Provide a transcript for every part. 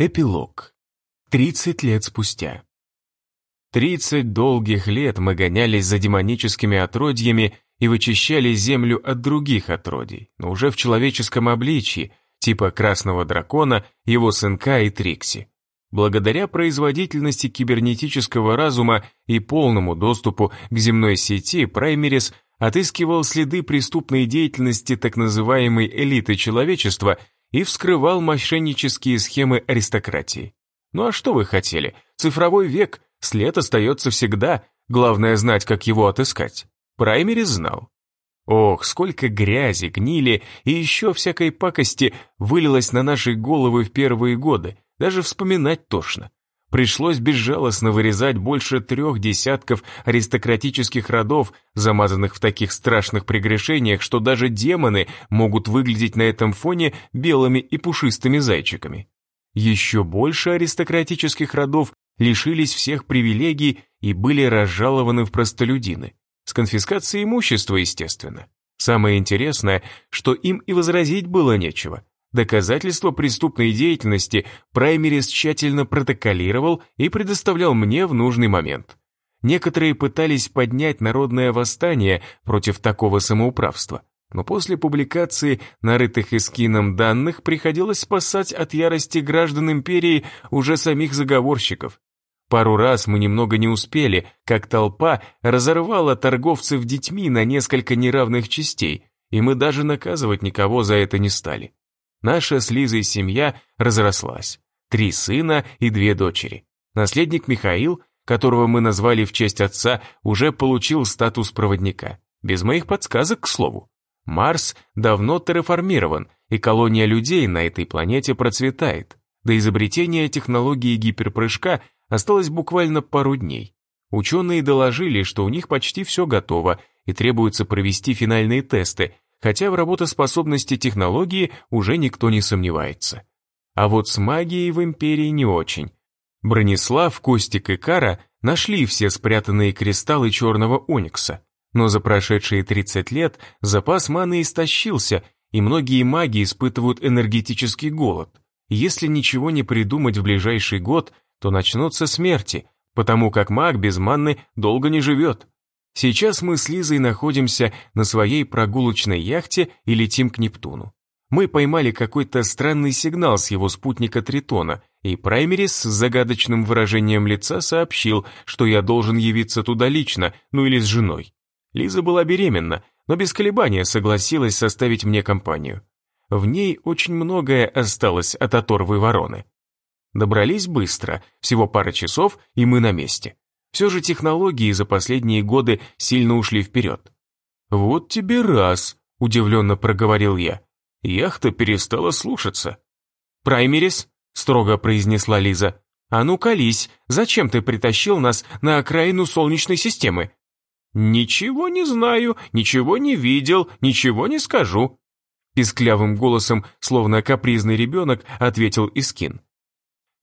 Эпилог. 30 лет спустя. 30 долгих лет мы гонялись за демоническими отродьями и вычищали землю от других отродий, но уже в человеческом обличии, типа красного дракона, его сынка и Трикси. Благодаря производительности кибернетического разума и полному доступу к земной сети, Праймерис отыскивал следы преступной деятельности так называемой элиты человечества – и вскрывал мошеннические схемы аристократии. Ну а что вы хотели? Цифровой век, след остается всегда, главное знать, как его отыскать. Праймери знал. Ох, сколько грязи, гнили и еще всякой пакости вылилось на наши головы в первые годы, даже вспоминать тошно. Пришлось безжалостно вырезать больше трех десятков аристократических родов, замазанных в таких страшных прегрешениях, что даже демоны могут выглядеть на этом фоне белыми и пушистыми зайчиками. Еще больше аристократических родов лишились всех привилегий и были разжалованы в простолюдины. С конфискацией имущества, естественно. Самое интересное, что им и возразить было нечего. Доказательства преступной деятельности Праймерис тщательно протоколировал и предоставлял мне в нужный момент. Некоторые пытались поднять народное восстание против такого самоуправства, но после публикации нарытых эскином данных приходилось спасать от ярости граждан империи уже самих заговорщиков. Пару раз мы немного не успели, как толпа разорвала торговцев детьми на несколько неравных частей, и мы даже наказывать никого за это не стали. Наша с Лизой семья разрослась. Три сына и две дочери. Наследник Михаил, которого мы назвали в честь отца, уже получил статус проводника. Без моих подсказок, к слову. Марс давно терраформирован, и колония людей на этой планете процветает. До изобретения технологии гиперпрыжка осталось буквально пару дней. Ученые доложили, что у них почти все готово, и требуется провести финальные тесты, хотя в работоспособности технологии уже никто не сомневается. А вот с магией в империи не очень. Бронислав, Костик и Кара нашли все спрятанные кристаллы черного оникса, но за прошедшие 30 лет запас маны истощился, и многие маги испытывают энергетический голод. Если ничего не придумать в ближайший год, то начнутся смерти, потому как маг без манны долго не живет. Сейчас мы с Лизой находимся на своей прогулочной яхте и летим к Нептуну. Мы поймали какой-то странный сигнал с его спутника Тритона, и Праймерис с загадочным выражением лица сообщил, что я должен явиться туда лично, ну или с женой. Лиза была беременна, но без колебания согласилась составить мне компанию. В ней очень многое осталось от оторвы вороны. Добрались быстро, всего пара часов, и мы на месте. Все же технологии за последние годы сильно ушли вперед. «Вот тебе раз», — удивленно проговорил я. Яхта перестала слушаться. «Праймерис», — строго произнесла Лиза, «а ну колись, зачем ты притащил нас на окраину Солнечной системы?» «Ничего не знаю, ничего не видел, ничего не скажу», писклявым голосом, словно капризный ребенок, ответил Искин.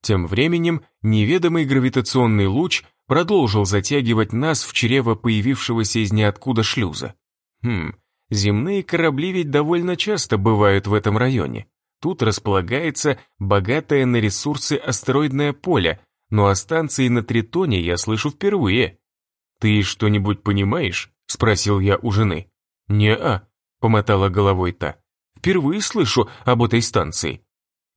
Тем временем неведомый гравитационный луч продолжил затягивать нас в чрево появившегося из ниоткуда шлюза. Хм, земные корабли ведь довольно часто бывают в этом районе. Тут располагается богатое на ресурсы астероидное поле, но о станции на Тритоне я слышу впервые. «Ты что-нибудь понимаешь?» — спросил я у жены. «Не-а», — помотала головой та. «Впервые слышу об этой станции».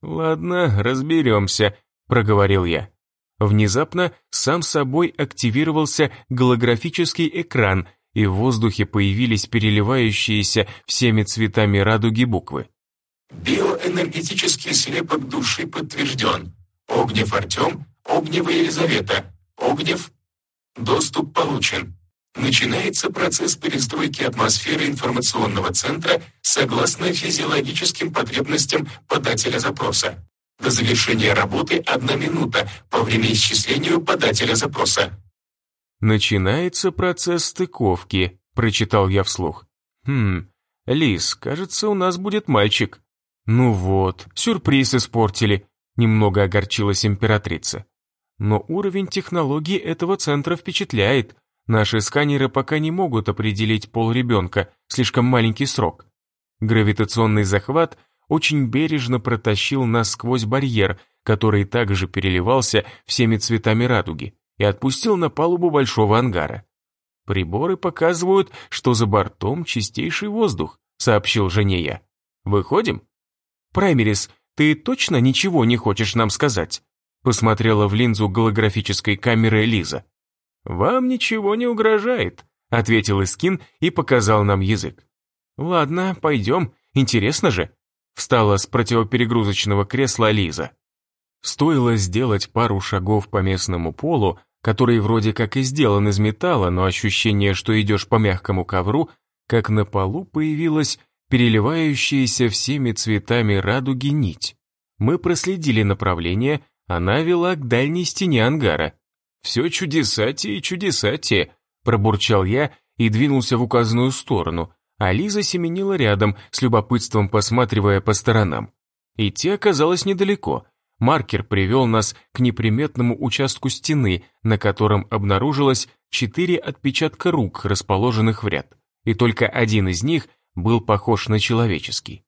«Ладно, разберемся», — проговорил я. Внезапно сам собой активировался голографический экран, и в воздухе появились переливающиеся всеми цветами радуги буквы. Биоэнергетический слепок души подтвержден. Огнев Артем, Огнева Елизавета, Огнев. Доступ получен. Начинается процесс перестройки атмосферы информационного центра согласно физиологическим потребностям подателя запроса. До завершения работы одна минута по времяисчислению подателя запроса. Начинается процесс стыковки, прочитал я вслух. Хм, Лис, кажется, у нас будет мальчик. Ну вот, сюрприз испортили, немного огорчилась императрица. Но уровень технологий этого центра впечатляет. Наши сканеры пока не могут определить пол ребенка, слишком маленький срок. Гравитационный захват очень бережно протащил нас сквозь барьер, который также переливался всеми цветами радуги, и отпустил на палубу большого ангара. «Приборы показывают, что за бортом чистейший воздух», — сообщил жене я. «Выходим?» «Праймерис, ты точно ничего не хочешь нам сказать?» Посмотрела в линзу голографической камеры Лиза. «Вам ничего не угрожает», — ответил Искин и показал нам язык. «Ладно, пойдем, интересно же», — встала с противоперегрузочного кресла Лиза. Стоило сделать пару шагов по местному полу, который вроде как и сделан из металла, но ощущение, что идешь по мягкому ковру, как на полу появилась переливающаяся всеми цветами радуги нить. Мы проследили направление, она вела к дальней стене ангара. «Все чудесатие чудесатие», — пробурчал я и двинулся в указанную сторону, а Лиза семенила рядом, с любопытством посматривая по сторонам. Идти оказалось недалеко. Маркер привел нас к неприметному участку стены, на котором обнаружилось четыре отпечатка рук, расположенных в ряд, и только один из них — был похож на человеческий.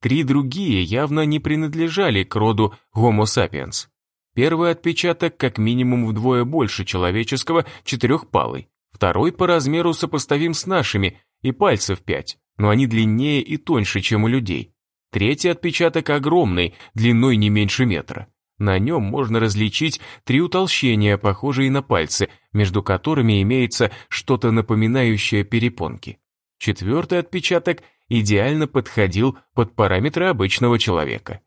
Три другие явно не принадлежали к роду Homo sapiens. Первый отпечаток как минимум вдвое больше человеческого, четырехпалый. Второй по размеру сопоставим с нашими, и пальцев пять, но они длиннее и тоньше, чем у людей. Третий отпечаток огромный, длиной не меньше метра. На нем можно различить три утолщения, похожие на пальцы, между которыми имеется что-то напоминающее перепонки. Четвертый отпечаток идеально подходил под параметры обычного человека.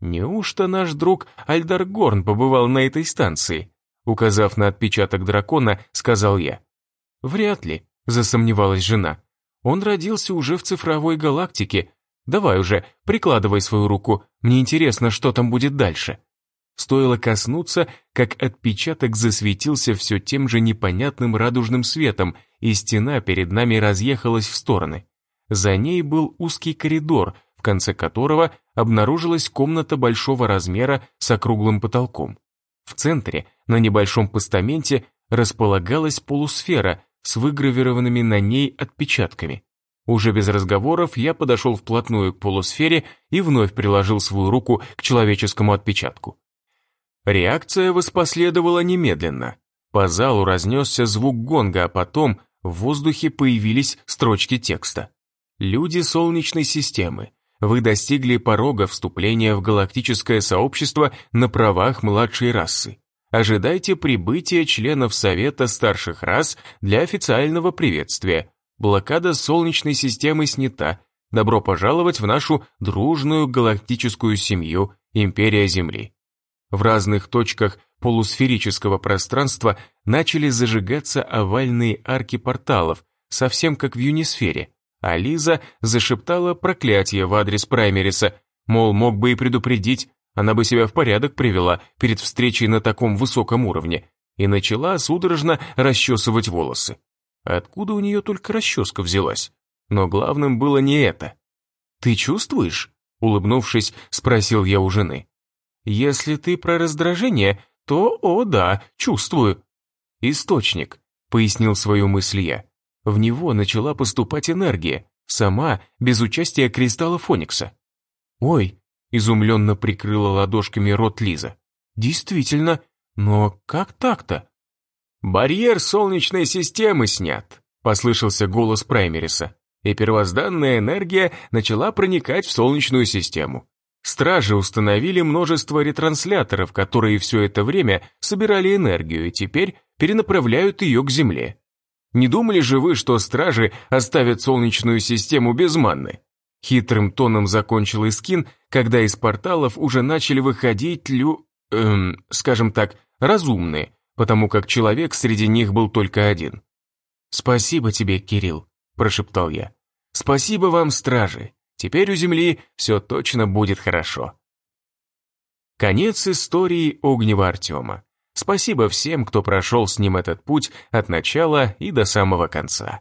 Неужто наш друг Альдаргорн побывал на этой станции? Указав на отпечаток дракона, сказал я. Вряд ли, засомневалась жена. Он родился уже в цифровой галактике. Давай уже, прикладывай свою руку, мне интересно, что там будет дальше. Стоило коснуться, как отпечаток засветился все тем же непонятным радужным светом, и стена перед нами разъехалась в стороны. За ней был узкий коридор, в конце которого обнаружилась комната большого размера с округлым потолком. В центре, на небольшом постаменте, располагалась полусфера с выгравированными на ней отпечатками. Уже без разговоров я подошел вплотную к полусфере и вновь приложил свою руку к человеческому отпечатку. Реакция воспоследовала немедленно. По залу разнесся звук гонга, а потом в воздухе появились строчки текста. «Люди Солнечной системы, вы достигли порога вступления в галактическое сообщество на правах младшей расы. Ожидайте прибытия членов Совета старших рас для официального приветствия. Блокада Солнечной системы снята. Добро пожаловать в нашу дружную галактическую семью Империя Земли в разных точках полусферического пространства начали зажигаться овальные арки порталов, совсем как в Юнисфере, а Лиза зашептала проклятие в адрес Праймериса, мол, мог бы и предупредить, она бы себя в порядок привела перед встречей на таком высоком уровне, и начала судорожно расчесывать волосы. Откуда у нее только расческа взялась? Но главным было не это. «Ты чувствуешь?» — улыбнувшись, спросил я у жены. Если ты про раздражение, то, о да, чувствую. Источник, пояснил свою мысль я. В него начала поступать энергия, сама, без участия кристалла Фоникса. Ой, изумленно прикрыла ладошками рот Лиза. Действительно, но как так-то? Барьер Солнечной системы снят, послышался голос Праймериса, и первозданная энергия начала проникать в Солнечную систему. Стражи установили множество ретрансляторов, которые все это время собирали энергию и теперь перенаправляют ее к Земле. Не думали же вы, что стражи оставят Солнечную систему без манны? Хитрым тоном закончил Искин, когда из порталов уже начали выходить лю... Эм, скажем так, разумные, потому как человек среди них был только один. «Спасибо тебе, Кирилл», – прошептал я. «Спасибо вам, стражи. Теперь у Земли все точно будет хорошо. Конец истории Огнева Артема. Спасибо всем, кто прошел с ним этот путь от начала и до самого конца.